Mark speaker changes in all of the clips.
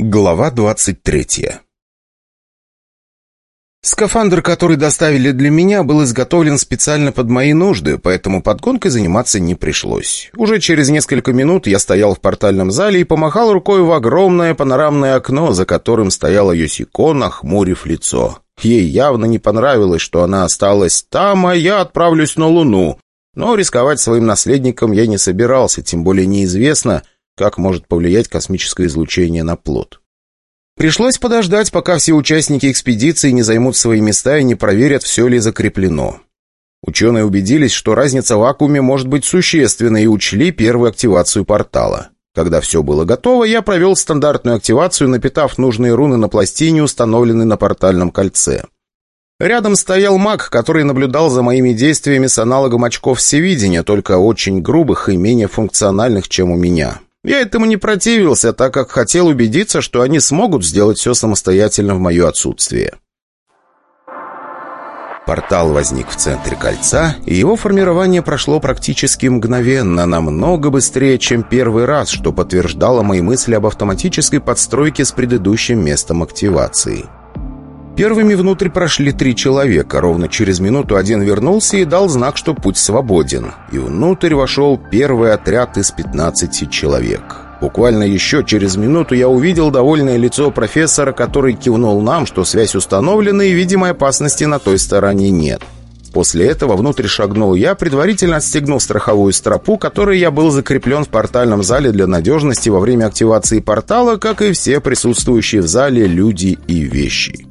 Speaker 1: Глава 23 Скафандр, который доставили для меня, был изготовлен специально под мои нужды, поэтому подгонкой заниматься не пришлось. Уже через несколько минут я стоял в портальном зале и помахал рукой в огромное панорамное окно, за которым стояла Йосико, нахмурив лицо. Ей явно не понравилось, что она осталась там, а я отправлюсь на Луну. Но рисковать своим наследником я не собирался, тем более неизвестно — как может повлиять космическое излучение на плод. Пришлось подождать, пока все участники экспедиции не займут свои места и не проверят, все ли закреплено. Ученые убедились, что разница в вакууме может быть существенной и учли первую активацию портала. Когда все было готово, я провел стандартную активацию, напитав нужные руны на пластине, установленной на портальном кольце. Рядом стоял маг, который наблюдал за моими действиями с аналогом очков всевидения, только очень грубых и менее функциональных, чем у меня. Я этому не противился, так как хотел убедиться, что они смогут сделать все самостоятельно в мое отсутствие. Портал возник в центре кольца, и его формирование прошло практически мгновенно, намного быстрее, чем первый раз, что подтверждало мои мысли об автоматической подстройке с предыдущим местом активации. Первыми внутрь прошли три человека. Ровно через минуту один вернулся и дал знак, что путь свободен. И внутрь вошел первый отряд из 15 человек. Буквально еще через минуту я увидел довольное лицо профессора, который кивнул нам, что связь установлена и видимой опасности на той стороне нет. После этого внутрь шагнул я, предварительно отстегнул страховую стропу, которой я был закреплен в портальном зале для надежности во время активации портала, как и все присутствующие в зале люди и вещи.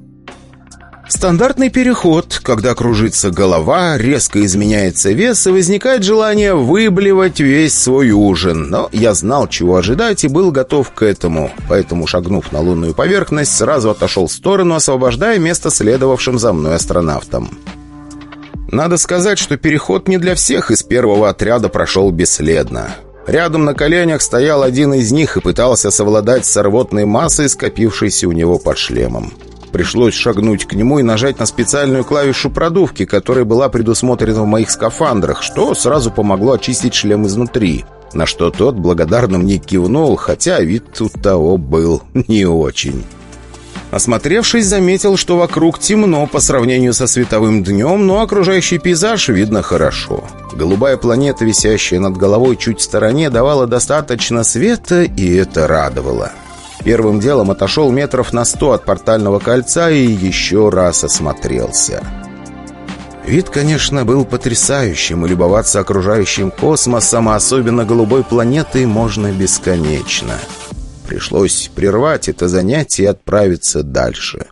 Speaker 1: Стандартный переход, когда кружится голова, резко изменяется вес и возникает желание выблевать весь свой ужин. Но я знал, чего ожидать и был готов к этому. Поэтому, шагнув на лунную поверхность, сразу отошел в сторону, освобождая место следовавшим за мной астронавтам. Надо сказать, что переход не для всех из первого отряда прошел бесследно. Рядом на коленях стоял один из них и пытался совладать с рвотной массой, скопившейся у него под шлемом. Пришлось шагнуть к нему и нажать на специальную клавишу продувки, которая была предусмотрена в моих скафандрах, что сразу помогло очистить шлем изнутри. На что тот благодарно мне кивнул, хотя вид у того был не очень. Осмотревшись, заметил, что вокруг темно по сравнению со световым днем, но окружающий пейзаж видно хорошо. Голубая планета, висящая над головой чуть в стороне, давала достаточно света, и это радовало. Первым делом отошел метров на сто от портального кольца и еще раз осмотрелся. Вид, конечно, был потрясающим, и любоваться окружающим космосом, а особенно голубой планетой, можно бесконечно. Пришлось прервать это занятие и отправиться дальше.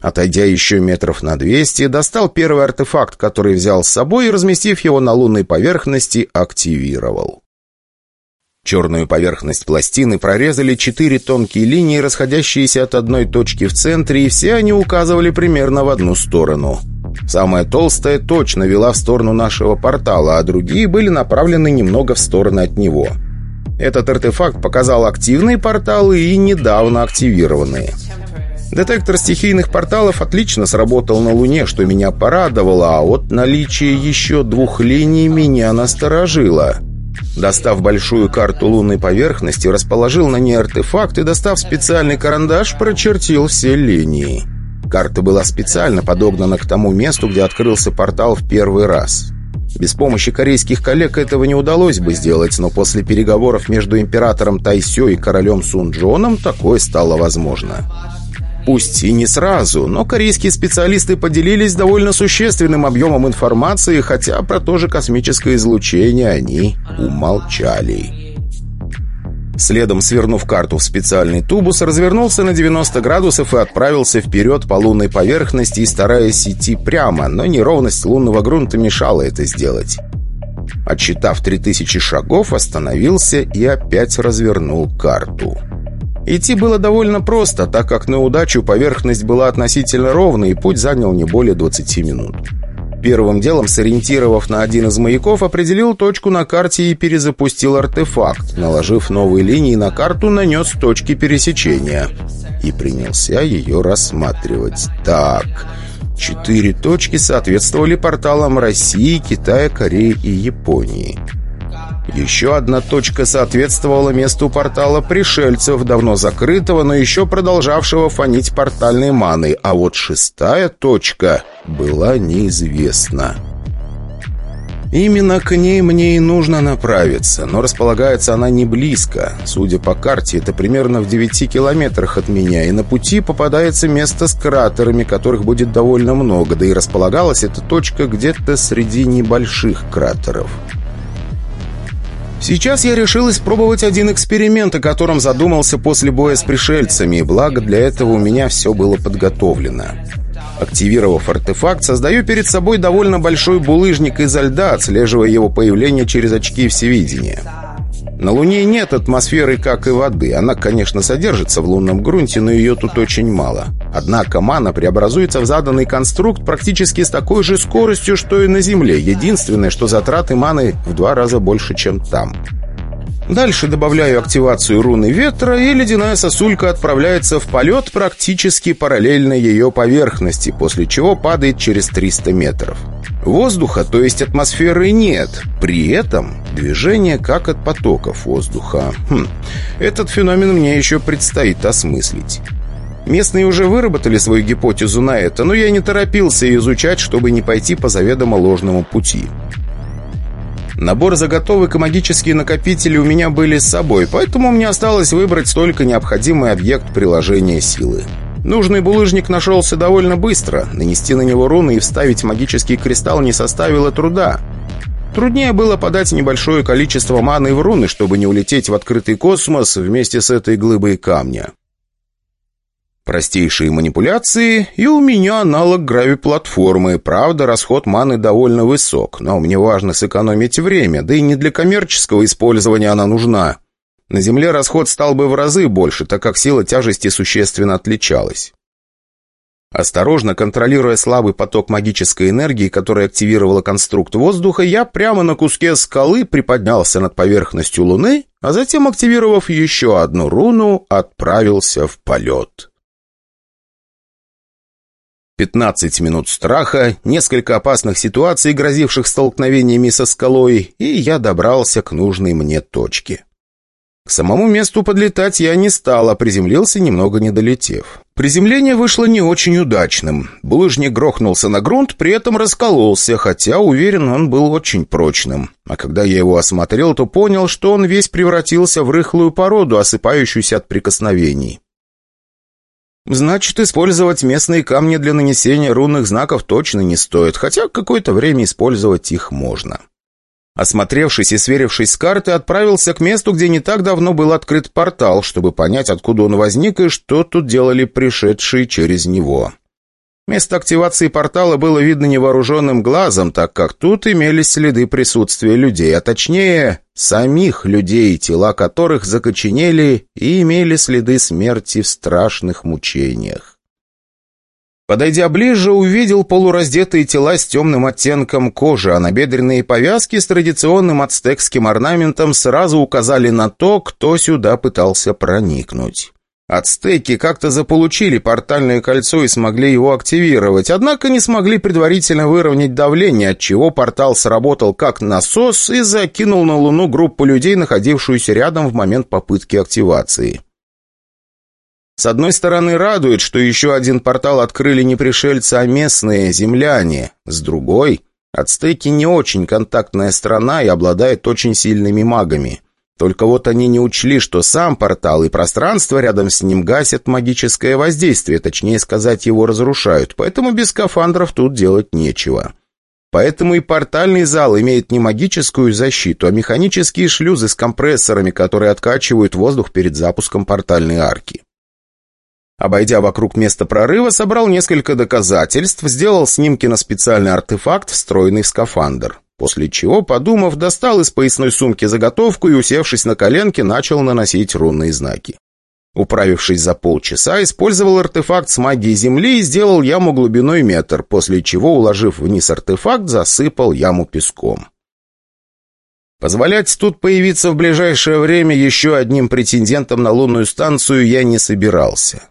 Speaker 1: Отойдя еще метров на двести, достал первый артефакт, который взял с собой, и, разместив его на лунной поверхности, активировал. Черную поверхность пластины прорезали четыре тонкие линии, расходящиеся от одной точки в центре, и все они указывали примерно в одну сторону. Самая толстая точно вела в сторону нашего портала, а другие были направлены немного в сторону от него. Этот артефакт показал активные порталы и недавно активированные. Детектор стихийных порталов отлично сработал на Луне, что меня порадовало, а вот наличие еще двух линий меня насторожило – Достав большую карту лунной поверхности, расположил на ней артефакт и, достав специальный карандаш, прочертил все линии. Карта была специально подогнана к тому месту, где открылся портал в первый раз. Без помощи корейских коллег этого не удалось бы сделать, но после переговоров между императором Тайсё и королем Сунджоном такое стало возможно. Пусть и не сразу, но корейские специалисты поделились довольно существенным объемом информации, хотя про то же космическое излучение они умолчали. Следом, свернув карту в специальный тубус, развернулся на 90 градусов и отправился вперед по лунной поверхности, стараясь идти прямо, но неровность лунного грунта мешала это сделать. Отчитав 3000 шагов, остановился и опять развернул карту. Идти было довольно просто, так как на удачу поверхность была относительно ровной, и путь занял не более 20 минут. Первым делом, сориентировав на один из маяков, определил точку на карте и перезапустил артефакт. Наложив новые линии на карту, нанес точки пересечения. И принялся ее рассматривать. Так, четыре точки соответствовали порталам России, Китая, Кореи и Японии. Еще одна точка соответствовала месту портала пришельцев, давно закрытого, но еще продолжавшего фонить портальной маной, а вот шестая точка была неизвестна. Именно к ней мне и нужно направиться, но располагается она не близко. Судя по карте, это примерно в 9 километрах от меня, и на пути попадается место с кратерами, которых будет довольно много, да и располагалась эта точка где-то среди небольших кратеров. Сейчас я решил испробовать один эксперимент, о котором задумался после боя с пришельцами, и благо для этого у меня все было подготовлено. Активировав артефакт, создаю перед собой довольно большой булыжник изо льда, отслеживая его появление через очки всевидения. На Луне нет атмосферы, как и воды. Она, конечно, содержится в лунном грунте, но ее тут очень мало. Однако мана преобразуется в заданный конструкт практически с такой же скоростью, что и на Земле. Единственное, что затраты маны в два раза больше, чем там. Дальше добавляю активацию руны ветра, и ледяная сосулька отправляется в полет практически параллельно ее поверхности, после чего падает через 300 метров. Воздуха, то есть атмосферы, нет. При этом движение как от потоков воздуха. Хм, этот феномен мне еще предстоит осмыслить. Местные уже выработали свою гипотезу на это, но я не торопился изучать, чтобы не пойти по заведомо ложному пути. Набор заготовок и магические накопители у меня были с собой, поэтому мне осталось выбрать только необходимый объект приложения силы. Нужный булыжник нашелся довольно быстро. Нанести на него руны и вставить магический кристалл не составило труда. Труднее было подать небольшое количество маны в руны, чтобы не улететь в открытый космос вместе с этой глыбой камня. Простейшие манипуляции, и у меня аналог грави-платформы. Правда, расход маны довольно высок, но мне важно сэкономить время, да и не для коммерческого использования она нужна. На Земле расход стал бы в разы больше, так как сила тяжести существенно отличалась. Осторожно контролируя слабый поток магической энергии, который активировала конструкт воздуха, я прямо на куске скалы приподнялся над поверхностью Луны, а затем, активировав еще одну руну, отправился в полет. 15 минут страха, несколько опасных ситуаций, грозивших столкновениями со скалой, и я добрался к нужной мне точке. К самому месту подлетать я не стал, а приземлился, немного не долетев. Приземление вышло не очень удачным. Булыжник грохнулся на грунт, при этом раскололся, хотя, уверен, он был очень прочным. А когда я его осмотрел, то понял, что он весь превратился в рыхлую породу, осыпающуюся от прикосновений. Значит, использовать местные камни для нанесения рунных знаков точно не стоит, хотя какое-то время использовать их можно. Осмотревшись и сверившись с картой, отправился к месту, где не так давно был открыт портал, чтобы понять, откуда он возник и что тут делали пришедшие через него. Место активации портала было видно невооруженным глазом, так как тут имелись следы присутствия людей, а точнее, самих людей, тела которых закоченели и имели следы смерти в страшных мучениях. Подойдя ближе, увидел полураздетые тела с темным оттенком кожи, а набедренные повязки с традиционным ацтекским орнаментом сразу указали на то, кто сюда пытался проникнуть. Ацтеки как-то заполучили портальное кольцо и смогли его активировать, однако не смогли предварительно выровнять давление, отчего портал сработал как насос и закинул на Луну группу людей, находившуюся рядом в момент попытки активации. С одной стороны, радует, что еще один портал открыли не пришельцы, а местные, земляне. С другой, ацтеки не очень контактная страна и обладает очень сильными магами. Только вот они не учли, что сам портал и пространство рядом с ним гасят магическое воздействие, точнее сказать, его разрушают, поэтому без скафандров тут делать нечего. Поэтому и портальный зал имеет не магическую защиту, а механические шлюзы с компрессорами, которые откачивают воздух перед запуском портальной арки. Обойдя вокруг места прорыва, собрал несколько доказательств, сделал снимки на специальный артефакт, встроенный в скафандр. После чего, подумав, достал из поясной сумки заготовку и, усевшись на коленке, начал наносить рунные знаки. Управившись за полчаса, использовал артефакт с магией земли и сделал яму глубиной метр, после чего, уложив вниз артефакт, засыпал яму песком. Позволять тут появиться в ближайшее время еще одним претендентом на лунную станцию я не собирался.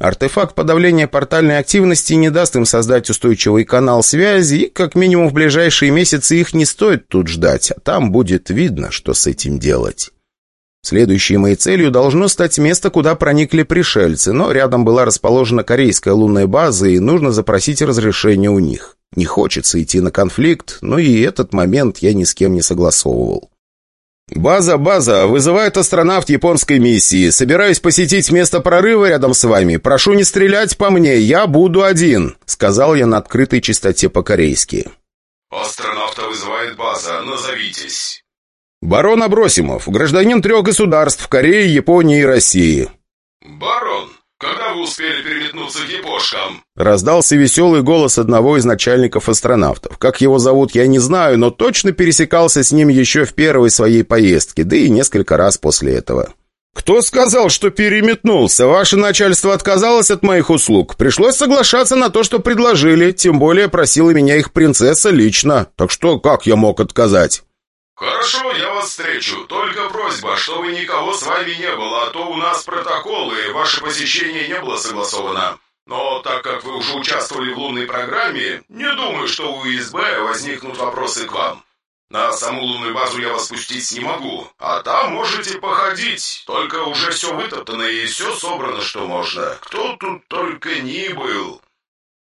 Speaker 1: Артефакт подавления портальной активности не даст им создать устойчивый канал связи, и как минимум в ближайшие месяцы их не стоит тут ждать, а там будет видно, что с этим делать. Следующей моей целью должно стать место, куда проникли пришельцы, но рядом была расположена корейская лунная база, и нужно запросить разрешение у них. Не хочется идти на конфликт, но и этот момент я ни с кем не согласовывал. «База, база, вызывает астронавт японской миссии. Собираюсь посетить место прорыва рядом с вами. Прошу не стрелять по мне, я буду один», — сказал я на открытой частоте по-корейски.
Speaker 2: «Астронавта вызывает база, назовитесь».
Speaker 1: «Барон Абросимов, гражданин трех государств, Кореи, Японии и России».
Speaker 2: «Барон, когда вы успели переметнуться к япошкам?»
Speaker 1: Раздался веселый голос одного из начальников астронавтов. Как его зовут, я не знаю, но точно пересекался с ним еще в первой своей поездке, да и несколько раз после этого. «Кто сказал, что переметнулся? Ваше начальство отказалось от моих услуг. Пришлось соглашаться на то, что предложили, тем более просила меня их принцесса лично. Так что как я мог отказать?»
Speaker 2: «Хорошо, я вас встречу. Только просьба, чтобы никого с вами не было, а то у нас протоколы, ваше посещение не было согласовано. Но так как вы уже участвовали в лунной программе, не думаю, что у ИСБ возникнут вопросы к вам. На саму лунную базу я вас пустить не могу, а там можете походить. Только уже все вытоптано и все собрано, что можно. Кто тут только ни был».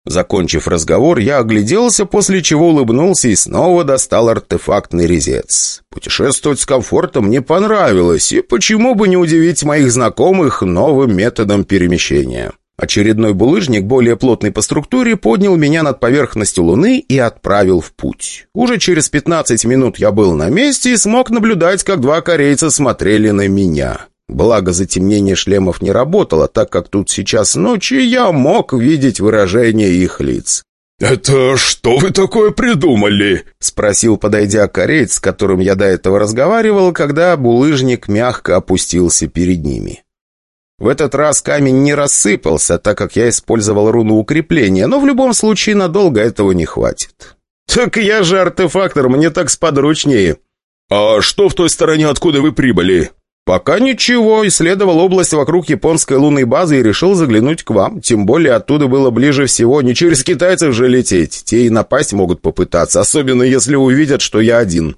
Speaker 1: Закончив разговор, я огляделся, после чего улыбнулся и снова достал артефактный резец. Путешествовать с комфортом мне понравилось, и почему бы не удивить моих знакомых новым методом перемещения. Очередной булыжник, более плотный по структуре, поднял меня над поверхностью Луны и отправил в путь. Уже через 15 минут я был на месте и смог наблюдать, как два корейца смотрели на меня. Благо, затемнение шлемов не работало, так как тут сейчас ночь, и я мог видеть выражение их лиц.
Speaker 2: «Это что вы такое придумали?»
Speaker 1: — спросил, подойдя кореец, с которым я до этого разговаривал, когда булыжник мягко опустился перед ними. В этот раз камень не рассыпался, так как я использовал руну укрепления, но в любом случае надолго этого не хватит. «Так я же артефактор, мне так сподручнее».
Speaker 2: «А что в той стороне, откуда вы прибыли?»
Speaker 1: «Пока ничего. Исследовал область вокруг японской лунной базы и решил заглянуть к вам. Тем более оттуда было ближе всего. Не через китайцев же лететь. Те и напасть могут попытаться, особенно если увидят, что я один».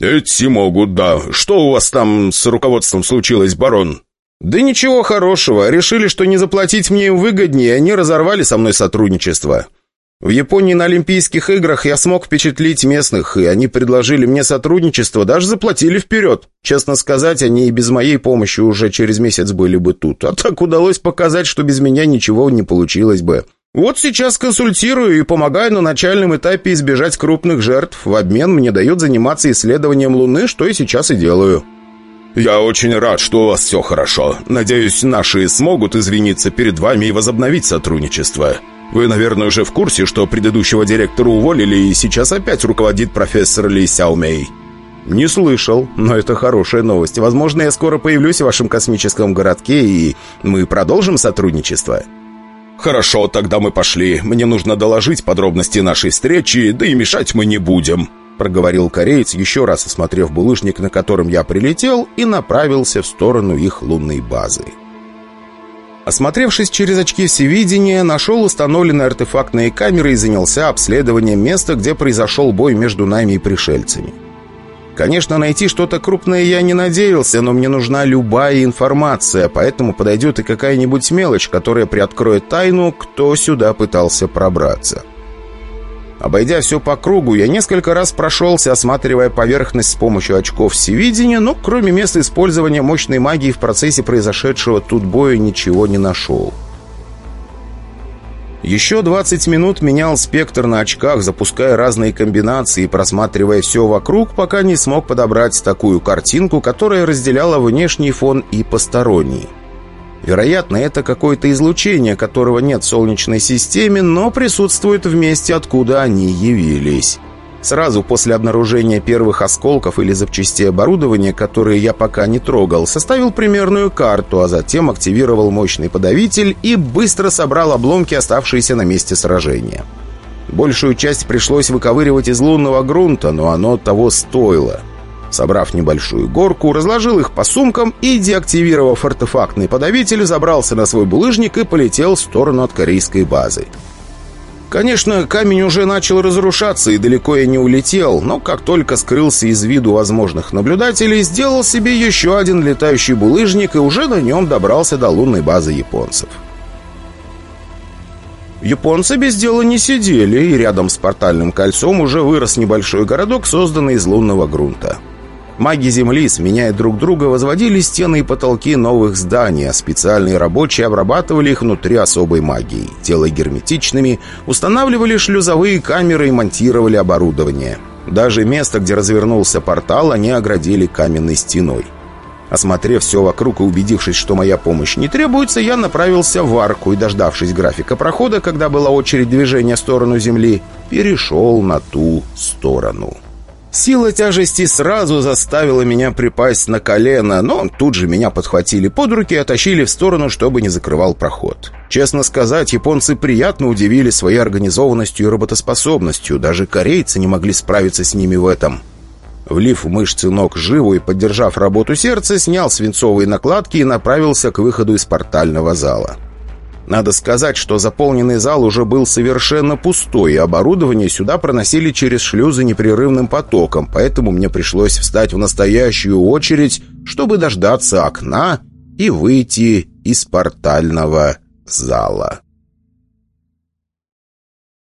Speaker 2: «Эти могут, да. Что у вас там с руководством случилось, барон?»
Speaker 1: «Да ничего хорошего. Решили, что не заплатить мне им выгоднее, они разорвали со мной сотрудничество». В Японии на Олимпийских играх я смог впечатлить местных, и они предложили мне сотрудничество, даже заплатили вперед. Честно сказать, они и без моей помощи уже через месяц были бы тут. А так удалось показать, что без меня ничего не получилось бы. Вот сейчас консультирую и помогаю на начальном этапе избежать крупных жертв. В обмен мне дают заниматься исследованием Луны, что я сейчас и делаю.
Speaker 2: «Я очень рад, что у вас все хорошо. Надеюсь, наши смогут извиниться перед вами и возобновить сотрудничество». Вы, наверное, уже в курсе, что предыдущего директора уволили, и сейчас опять руководит профессор Ли Сяомей».
Speaker 1: «Не слышал, но это хорошая новость. Возможно, я скоро появлюсь в вашем космическом городке, и мы продолжим сотрудничество».
Speaker 2: «Хорошо, тогда мы пошли. Мне нужно доложить подробности нашей встречи, да и мешать мы не будем»,
Speaker 1: проговорил кореец, еще раз осмотрев булыжник, на котором я прилетел, и направился в сторону их лунной базы. Осмотревшись через очки всевидения, нашел установленные артефактные камеры и занялся обследованием места, где произошел бой между нами и пришельцами. Конечно, найти что-то крупное я не надеялся, но мне нужна любая информация, поэтому подойдет и какая-нибудь мелочь, которая приоткроет тайну, кто сюда пытался пробраться. Обойдя все по кругу, я несколько раз прошелся, осматривая поверхность с помощью очков всевидения, но кроме места использования мощной магии в процессе произошедшего тут боя ничего не нашел. Еще 20 минут менял спектр на очках, запуская разные комбинации, просматривая все вокруг, пока не смог подобрать такую картинку, которая разделяла внешний фон и посторонний. Вероятно, это какое-то излучение, которого нет в Солнечной системе, но присутствует в месте, откуда они явились. Сразу после обнаружения первых осколков или запчастей оборудования, которые я пока не трогал, составил примерную карту, а затем активировал мощный подавитель и быстро собрал обломки, оставшиеся на месте сражения. Большую часть пришлось выковыривать из лунного грунта, но оно того стоило. Собрав небольшую горку, разложил их по сумкам и, деактивировав артефактный подавитель, забрался на свой булыжник и полетел в сторону от корейской базы. Конечно, камень уже начал разрушаться, и далеко я не улетел, но как только скрылся из виду возможных наблюдателей, сделал себе еще один летающий булыжник и уже на нем добрался до лунной базы японцев. Японцы без дела не сидели, и рядом с портальным кольцом уже вырос небольшой городок, созданный из лунного грунта. Маги Земли, сменяя друг друга, возводили стены и потолки новых зданий, а специальные рабочие обрабатывали их внутри особой магией. Делая герметичными, устанавливали шлюзовые камеры и монтировали оборудование. Даже место, где развернулся портал, они оградили каменной стеной. Осмотрев все вокруг и убедившись, что моя помощь не требуется, я направился в арку и, дождавшись графика прохода, когда была очередь движения в сторону Земли, перешел на ту сторону. Сила тяжести сразу заставила меня припасть на колено, но тут же меня подхватили под руки и оттащили в сторону, чтобы не закрывал проход. Честно сказать, японцы приятно удивили своей организованностью и работоспособностью. Даже корейцы не могли справиться с ними в этом. Влив мышцы ног живу и поддержав работу сердца, снял свинцовые накладки и направился к выходу из портального зала. Надо сказать, что заполненный зал уже был совершенно пустой, и оборудование сюда проносили через шлюзы непрерывным потоком, поэтому мне пришлось встать в настоящую очередь, чтобы дождаться окна и выйти из портального зала.